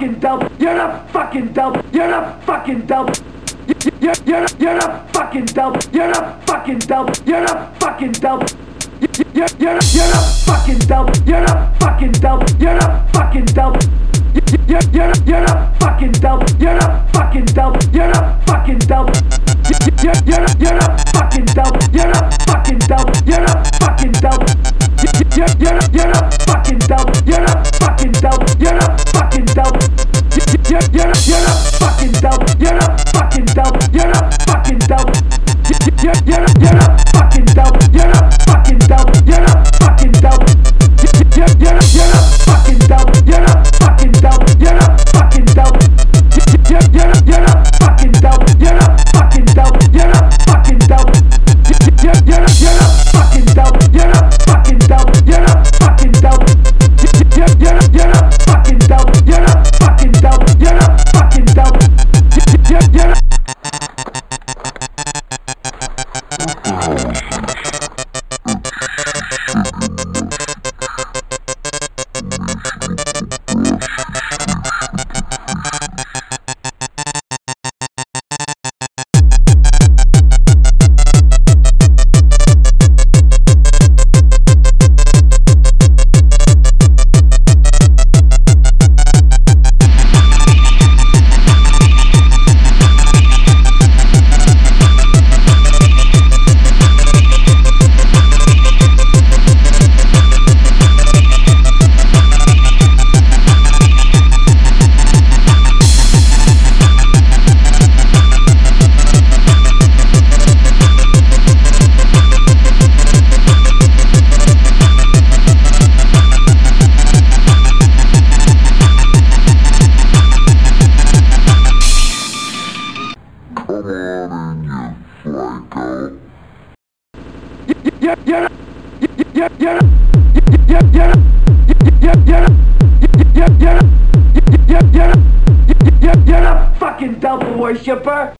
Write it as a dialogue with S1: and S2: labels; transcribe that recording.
S1: fucking dope. You're not fucking dope. You're not fucking dope. You're, you're, you're not fucking dope. You're not fucking dope. You're not fucking dope. You're, you're, not, you're not fucking dope. You're not fucking dope. You're not fucking dope. You're, you're, you're not fucking dope. You're not fucking dope. You're not fucking dope. You're, you're, you're not fucking dope. You're not fucking dope. You're not fucking dope. You're, you're, you're not fucking dope. you psycho. a! Fucking devil worshiper!